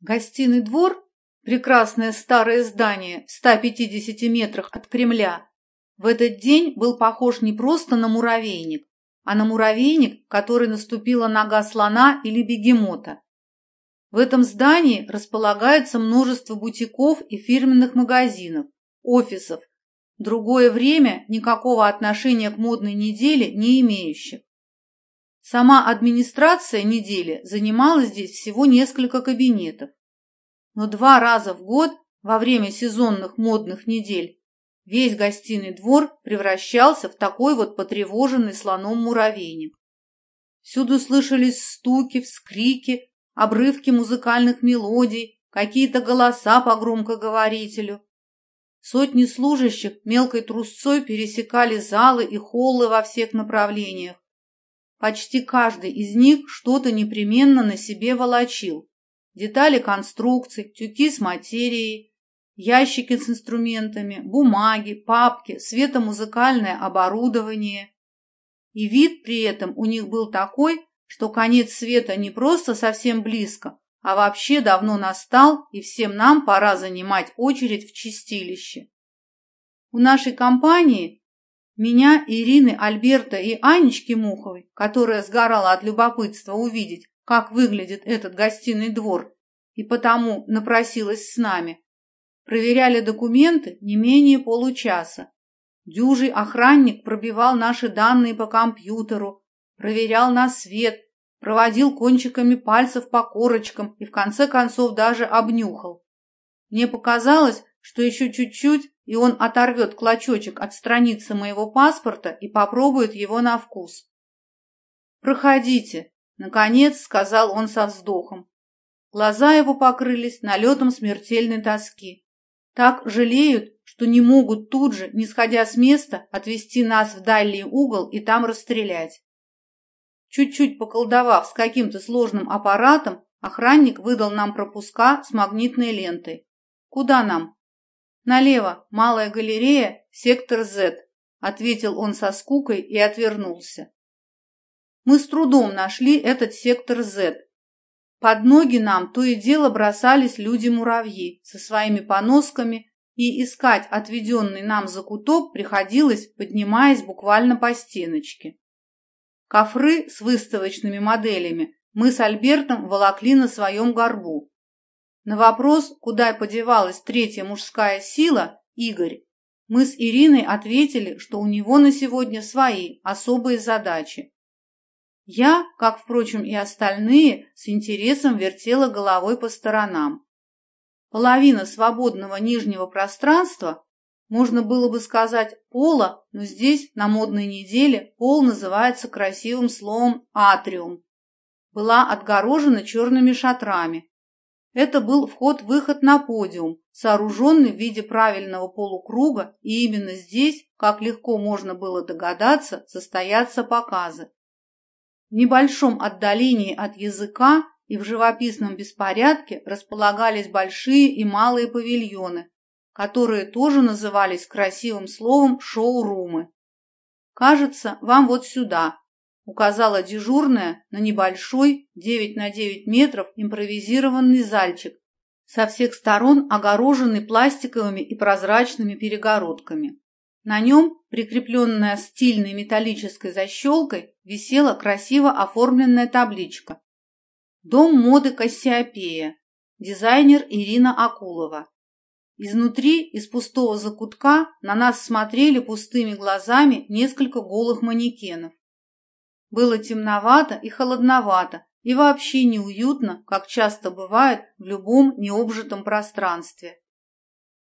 Гостиный двор, прекрасное старое здание в 150 метрах от Кремля, в этот день был похож не просто на муравейник, а на муравейник, который наступила нога слона или бегемота. В этом здании располагается множество бутиков и фирменных магазинов, офисов, другое время никакого отношения к модной неделе не имеющих. Сама администрация недели занимала здесь всего несколько кабинетов. Но два раза в год, во время сезонных модных недель, весь гостиный двор превращался в такой вот потревоженный слоном муравейник. Всюду слышались стуки, вскрики, обрывки музыкальных мелодий, какие-то голоса по громкоговорителю. Сотни служащих мелкой трусцой пересекали залы и холлы во всех направлениях. Почти каждый из них что-то непременно на себе волочил. Детали конструкций, тюки с материей, ящики с инструментами, бумаги, папки, светомузыкальное оборудование. И вид при этом у них был такой, что конец света не просто совсем близко, а вообще давно настал, и всем нам пора занимать очередь в чистилище. У нашей компании меня, Ирины, Альберта и Анечки Муховой, которая сгорала от любопытства увидеть, как выглядит этот гостиный двор, и потому напросилась с нами, проверяли документы не менее получаса. Дюжий охранник пробивал наши данные по компьютеру, проверял на свет, проводил кончиками пальцев по корочкам и в конце концов даже обнюхал. Мне показалось, что еще чуть-чуть, и он оторвет клочочек от страницы моего паспорта и попробует его на вкус. «Проходите», — наконец сказал он со вздохом. Глаза его покрылись налетом смертельной тоски. Так жалеют, что не могут тут же, не сходя с места, отвести нас в дальний угол и там расстрелять. Чуть-чуть поколдовав с каким-то сложным аппаратом, охранник выдал нам пропуска с магнитной лентой. «Куда нам?» «Налево, малая галерея, сектор Z», — ответил он со скукой и отвернулся. Мы с трудом нашли этот сектор Z. Под ноги нам то и дело бросались люди-муравьи со своими поносками, и искать отведенный нам закуток приходилось, поднимаясь буквально по стеночке. Кофры с выставочными моделями мы с Альбертом волокли на своем горбу, на вопрос, куда подевалась третья мужская сила, Игорь, мы с Ириной ответили, что у него на сегодня свои особые задачи. Я, как, впрочем, и остальные, с интересом вертела головой по сторонам. Половина свободного нижнего пространства, можно было бы сказать пола, но здесь, на модной неделе, пол называется красивым словом «атриум», была отгорожена черными шатрами, это был вход-выход на подиум, сооруженный в виде правильного полукруга, и именно здесь, как легко можно было догадаться, состоятся показы. В небольшом отдалении от языка и в живописном беспорядке располагались большие и малые павильоны, которые тоже назывались красивым словом шоу-румы. Кажется, вам вот сюда, указала дежурная на небольшой 9 на 9 метров импровизированный зальчик, со всех сторон огороженный пластиковыми и прозрачными перегородками. На нем, прикрепленная стильной металлической защелкой, висела красиво оформленная табличка. Дом моды Кассиопея. Дизайнер Ирина Акулова. Изнутри, из пустого закутка, на нас смотрели пустыми глазами несколько голых манекенов. Было темновато и холодновато, и вообще неуютно, как часто бывает в любом необжитом пространстве.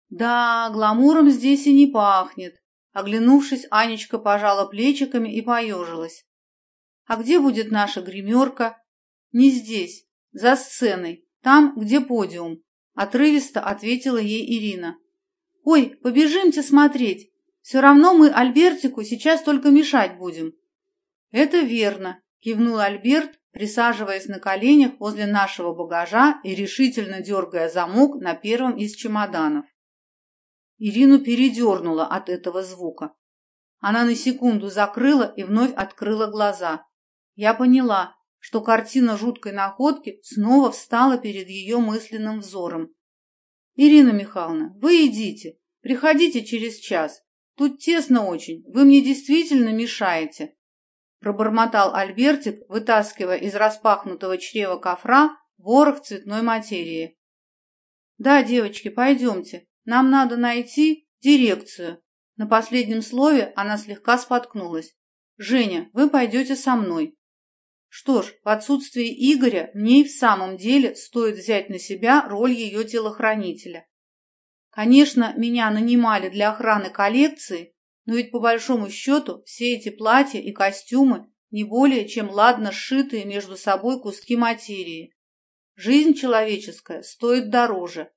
Да, гламуром здесь и не пахнет. Оглянувшись, Анечка пожала плечиками и поежилась. А где будет наша гримерка? Не здесь, за сценой, там, где подиум. Отрывисто ответила ей Ирина. Ой, побежимте смотреть. Все равно мы Альбертику сейчас только мешать будем. «Это верно», – кивнул Альберт, присаживаясь на коленях возле нашего багажа и решительно дергая замок на первом из чемоданов. Ирину передернула от этого звука. Она на секунду закрыла и вновь открыла глаза. Я поняла, что картина жуткой находки снова встала перед ее мысленным взором. «Ирина Михайловна, вы идите, приходите через час. Тут тесно очень, вы мне действительно мешаете», пробормотал Альбертик, вытаскивая из распахнутого чрева кофра ворох цветной материи. «Да, девочки, пойдемте. Нам надо найти дирекцию». На последнем слове она слегка споткнулась. «Женя, вы пойдете со мной». Что ж, в отсутствие Игоря мне и в самом деле стоит взять на себя роль ее телохранителя. Конечно, меня нанимали для охраны коллекции, но ведь по большому счету все эти платья и костюмы не более чем ладно сшитые между собой куски материи. Жизнь человеческая стоит дороже.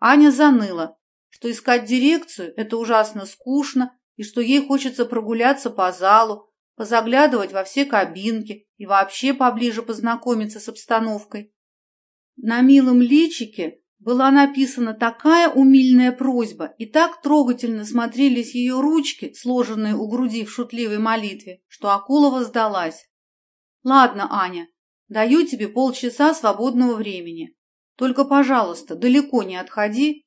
Аня заныла, что искать дирекцию – это ужасно скучно, и что ей хочется прогуляться по залу, позаглядывать во все кабинки и вообще поближе познакомиться с обстановкой. На милом личике была написана такая умильная просьба, и так трогательно смотрелись ее ручки, сложенные у груди в шутливой молитве, что Акулова сдалась. «Ладно, Аня, Даю тебе полчаса свободного времени. Только, пожалуйста, далеко не отходи.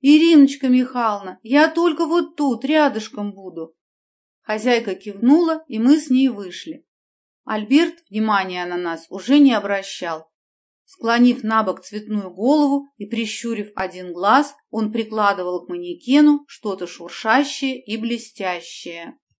Ириночка Михайловна, я только вот тут, рядышком буду. Хозяйка кивнула, и мы с ней вышли. Альберт внимания на нас уже не обращал. Склонив на бок цветную голову и прищурив один глаз, он прикладывал к манекену что-то шуршащее и блестящее.